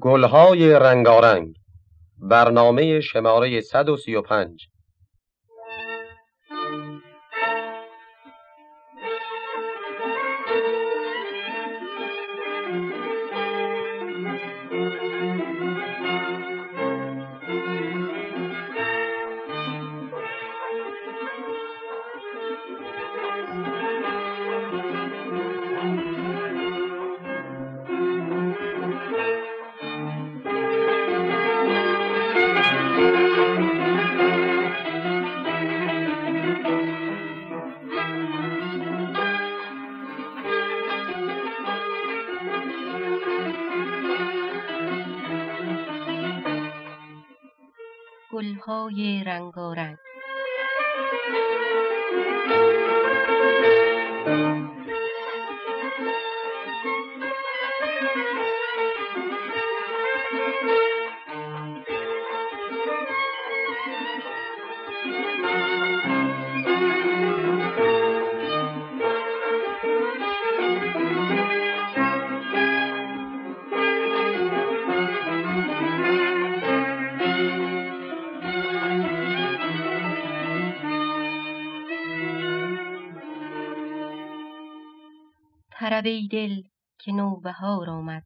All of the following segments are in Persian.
گلهای رنگارنگ برنامه شماره 135 para Beidel, که نوبهار آمد.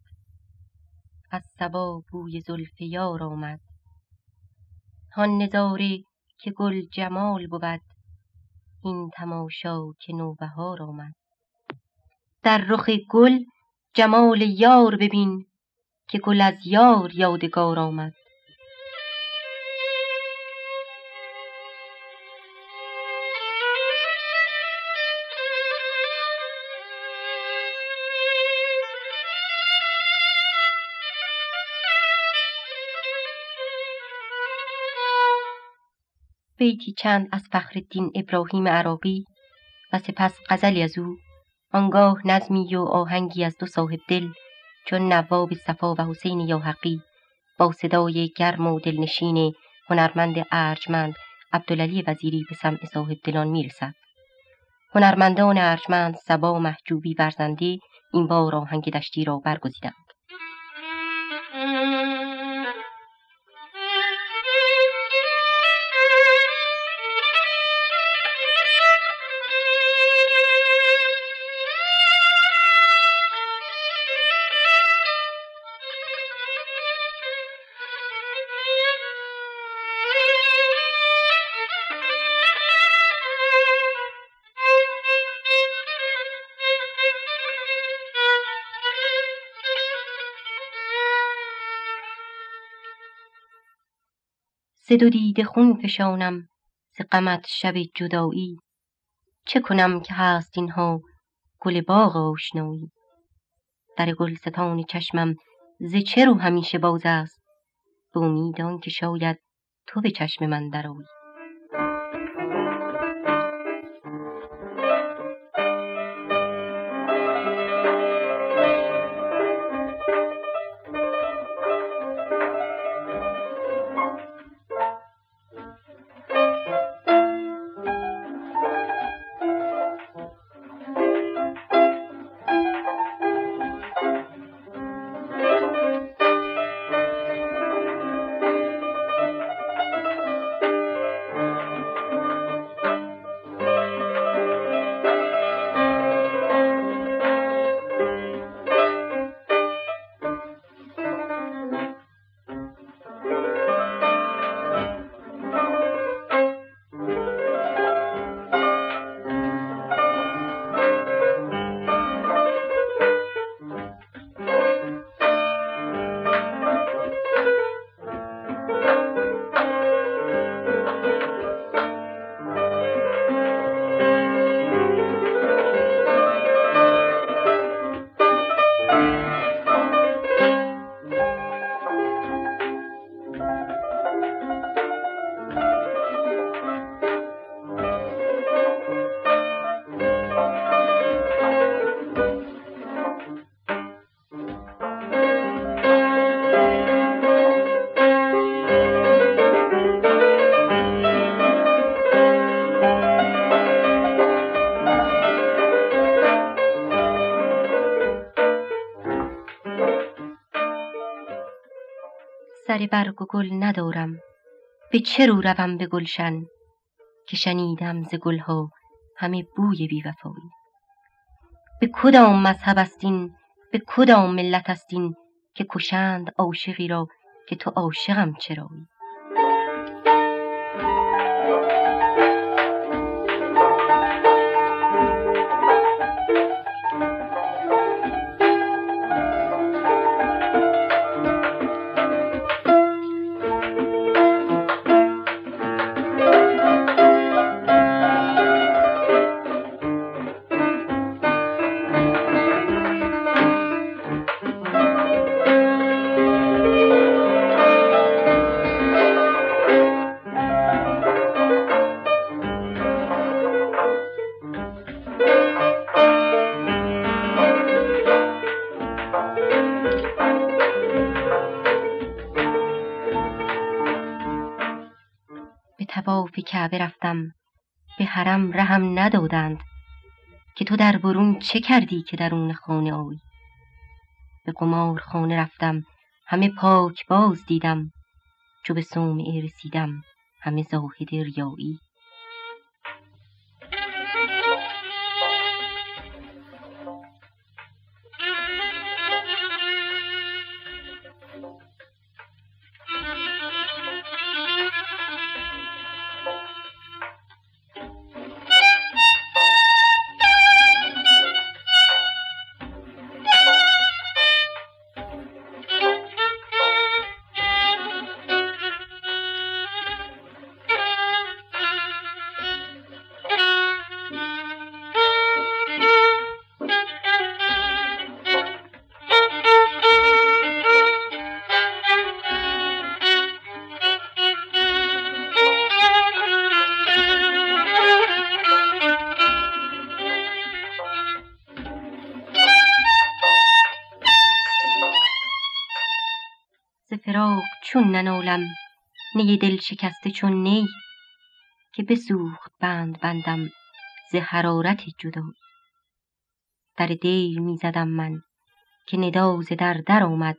از صبا بوی زلف یار آمد. هان نظاره که گل جمال بود. این تماشا که نوبهار آمد. در رخ گل جمال یار ببین که گل از یار یادگار آمد. بیتی چند از فخرالدین ابراهیم عراقی و سپس غزلی از او آنگاه نظمی و آهنگی از دو صاحب دل چون نواب صفا و حسین یاحقی با صدای گرم و دلنشین هنرمند ارجمند عبدالعلی وزیری به سمع صاحب دلان می‌رسد. هنرمندان ارجمند سبا محجوبی ورزنده این بار آهنگ دشتی را برگزیدند. ز دو دیده خون فشانم ز غمت شب جدایی. چه کنم که هست اینها گل باغ آشنایی؟ در گلستان چشمم ز چه رو همیشه باز است؟ به امید آنکه شاید تو به چشم من درآیی. سر برگ و گل ندارم. به چه رو روم به گلشن که شنیدم ز گلها همه بوی بیوفایی؟ به کدام مذهب استین به کدام ملت استین که کشند عاشقی را که تو عاشقم چرایی؟ طواف کعبه رفتم. به حرم رهم ندادند که تو در برون چه کردی که درون خانه آیی به قمار خانه رفتم همه پاک باز دیدم. چو به صومعه رسیدم همه زاهد ریایی. ننالم نی دل شکسته چون نی که بسوخت بند بندم ز حرارت جدایی در دیر می زدم من که ندا ز در درآمد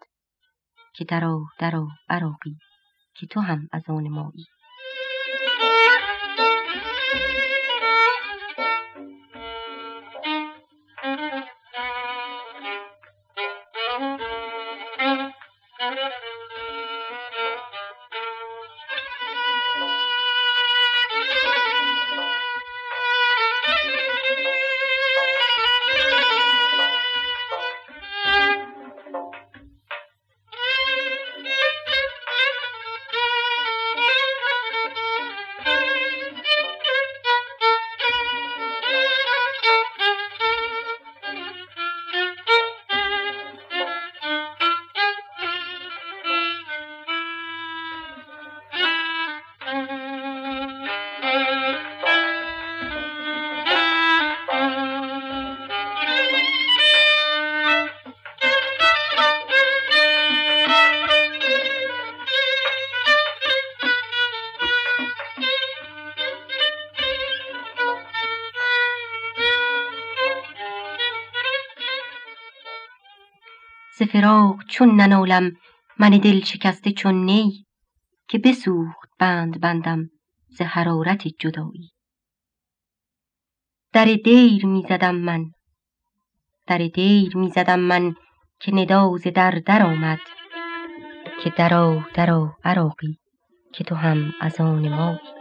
که درآ درآ عراقی که تو هم از آن مایی. فراق چون ننالم من دل شکسته چون نی که بسوخت بند بندم ز حرارت جدایی. در دیر می زدم من در دیر می زدم من که ندا ز در درآمد که درآ درآ عراقی که تو هم از آن مایی.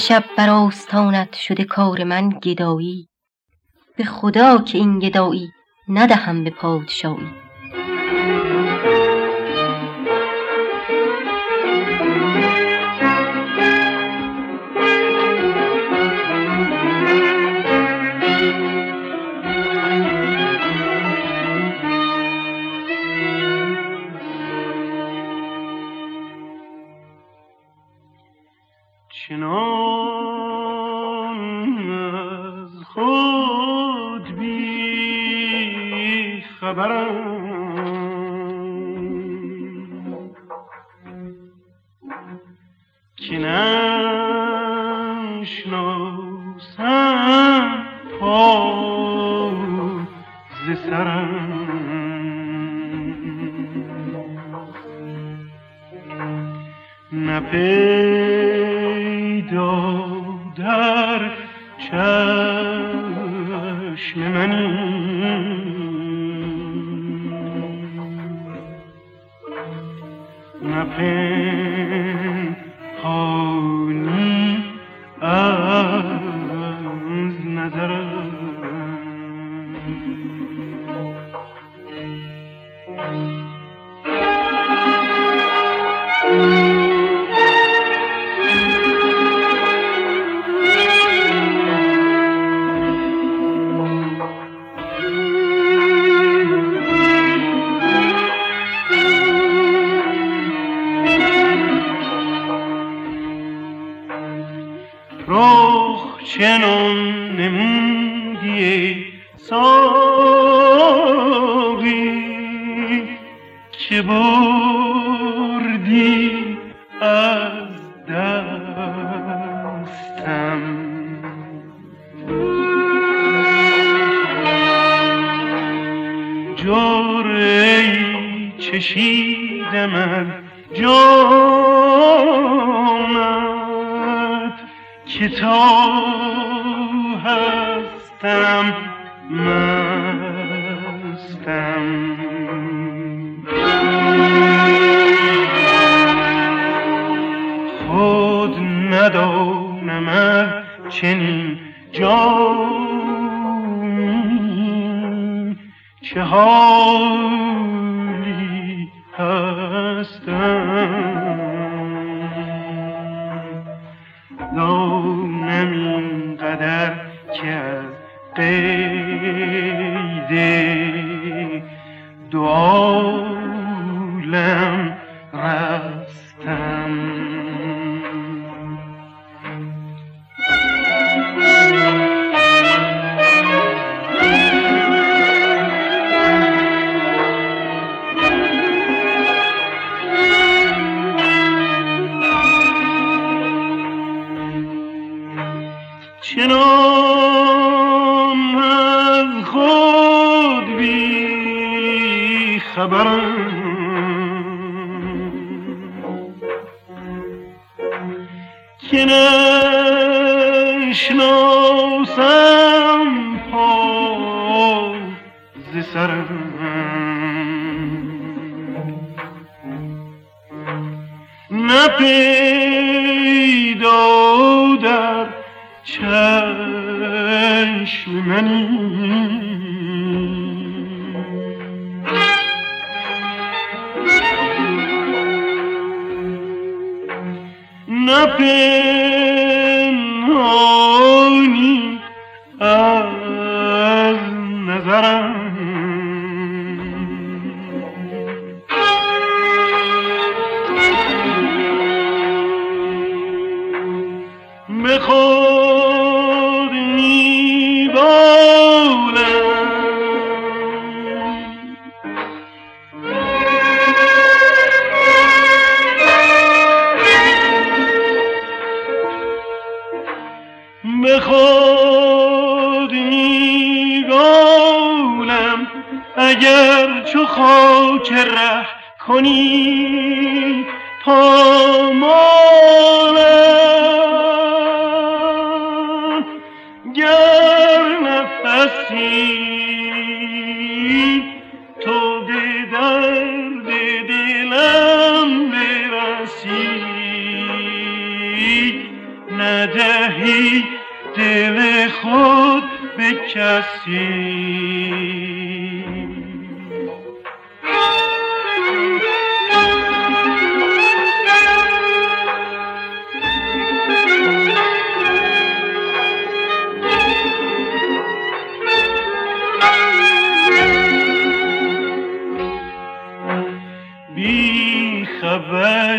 شب بر آستانت شده کار من گدایی. به خدا که این گدایی ندهم به پادشاهی چنان از خود بی خبرم. چنین جانی که ها خبرم که نشناسم پا ز سرم نپیم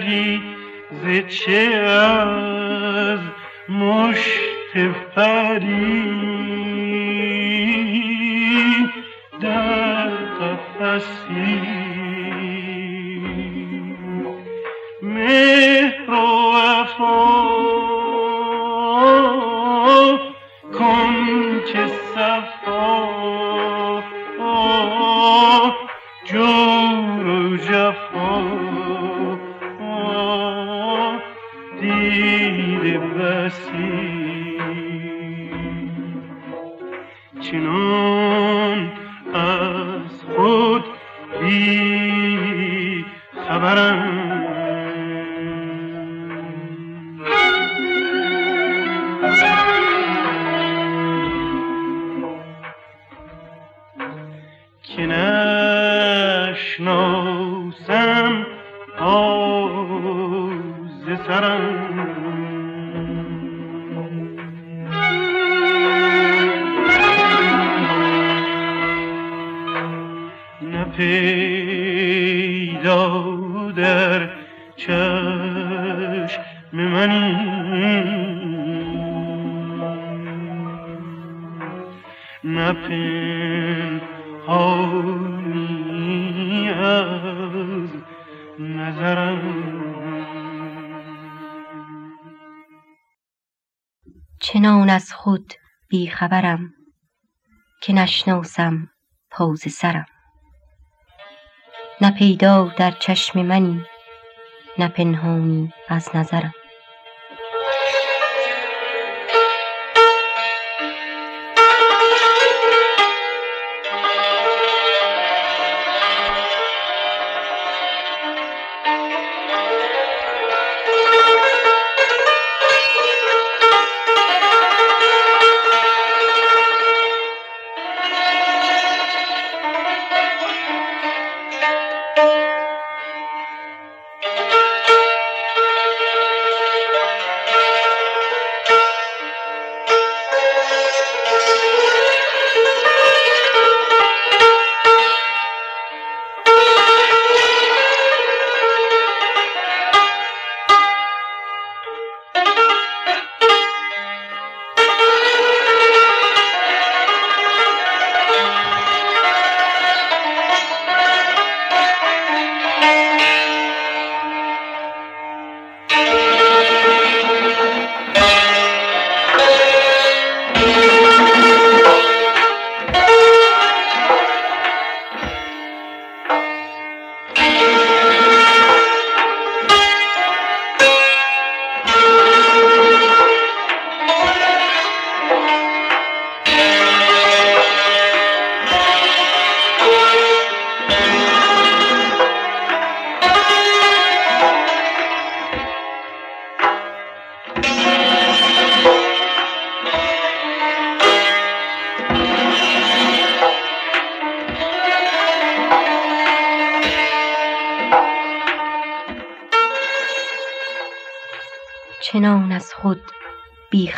بری ز چه از مشت فرید چنان بیخبرم که نشناسم پوز سرم. نه پیدا در چشم منی نه پنهانی از نظرم.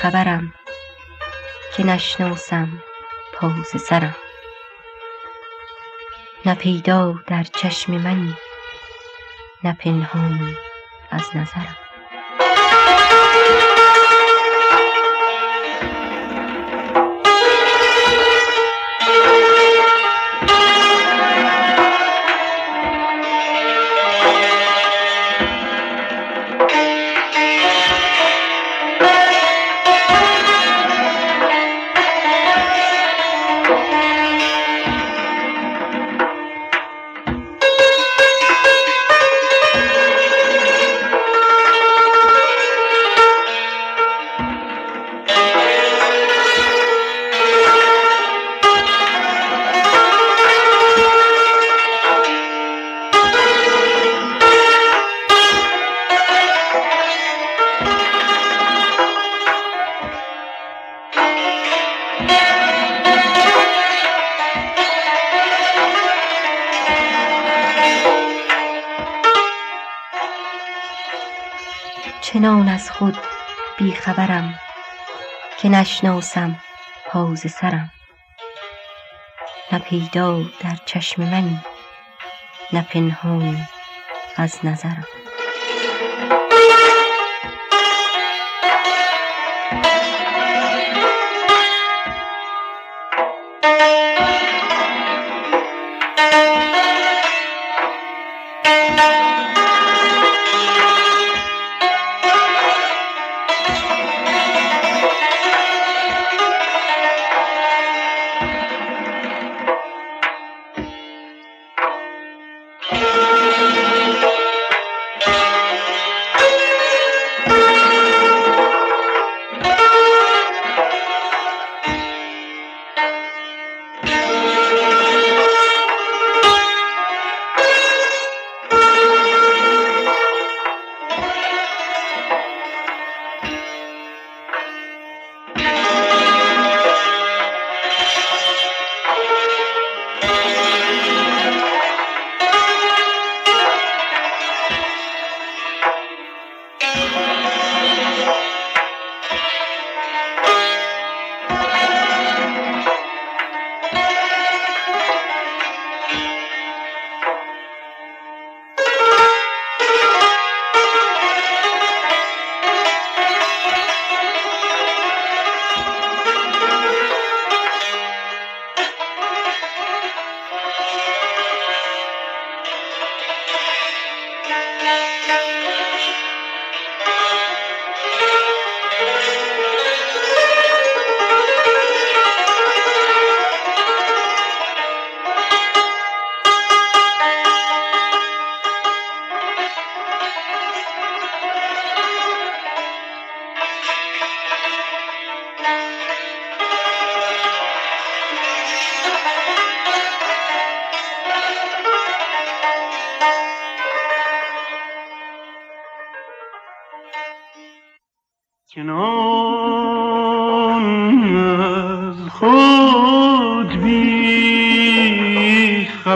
بیخبرم که نشناسم پاز سرم. نه پیدا در چشم منی نه پنهانی از نظرم. که نشناسم پاز سرم. نه پیدا در چشم منی نه پنهانی از نظرم.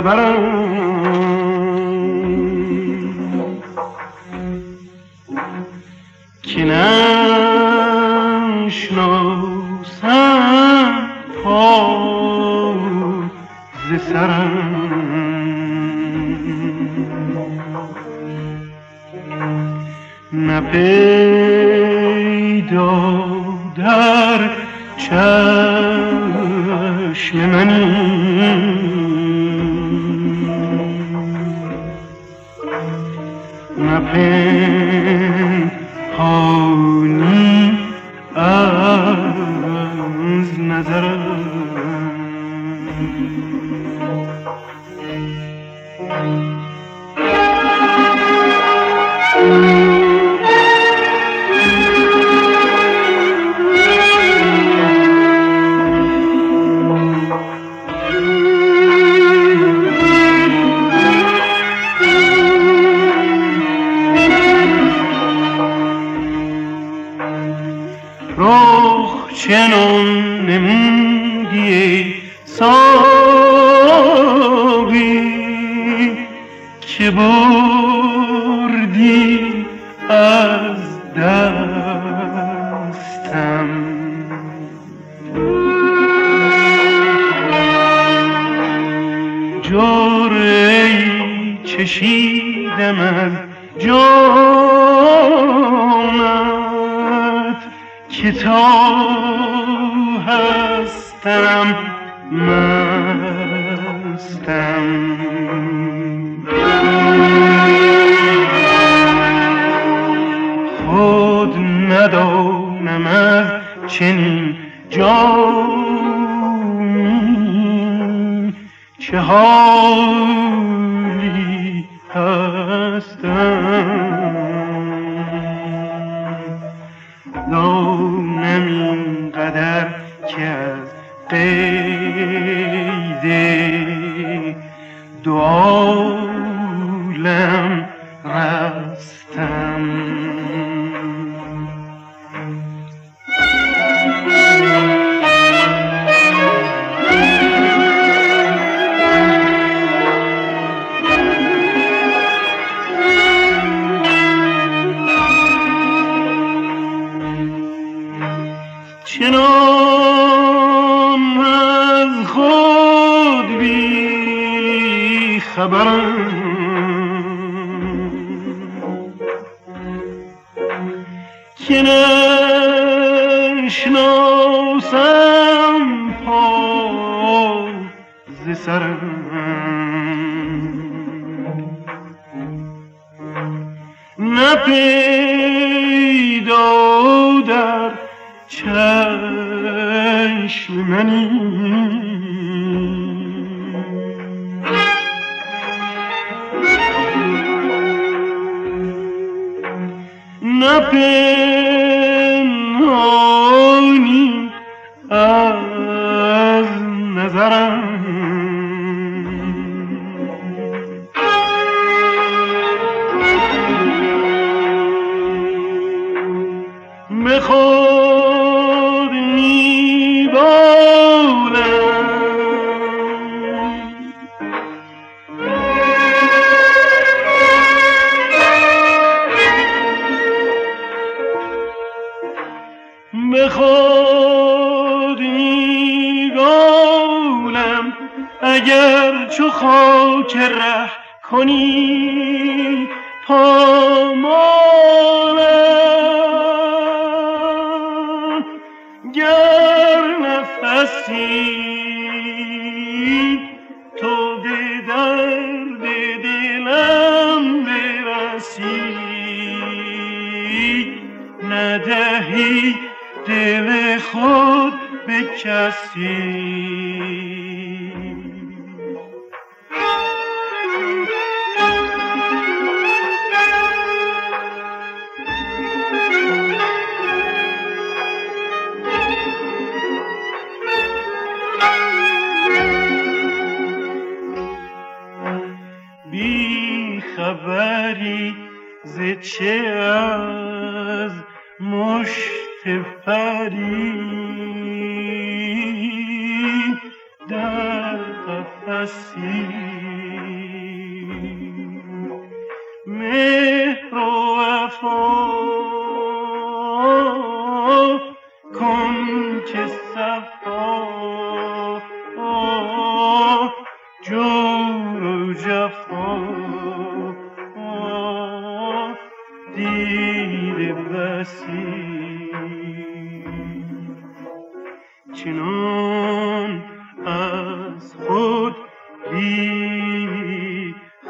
بی که تا هستم مستم. خود ندانم چنین جانی چه ها منم از خود بی خبرم که خود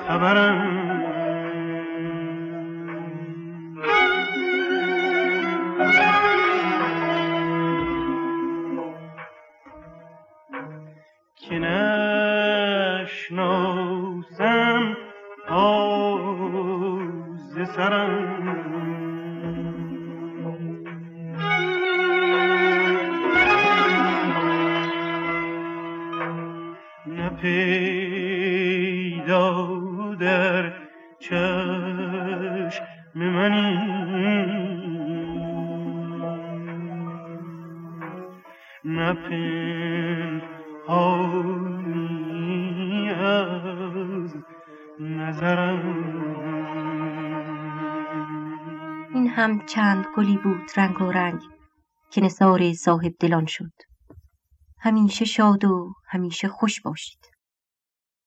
Amanam بود رنگ و رنگ که نثار صاحب دلان شد. همیشه شاد و همیشه خوش باشید.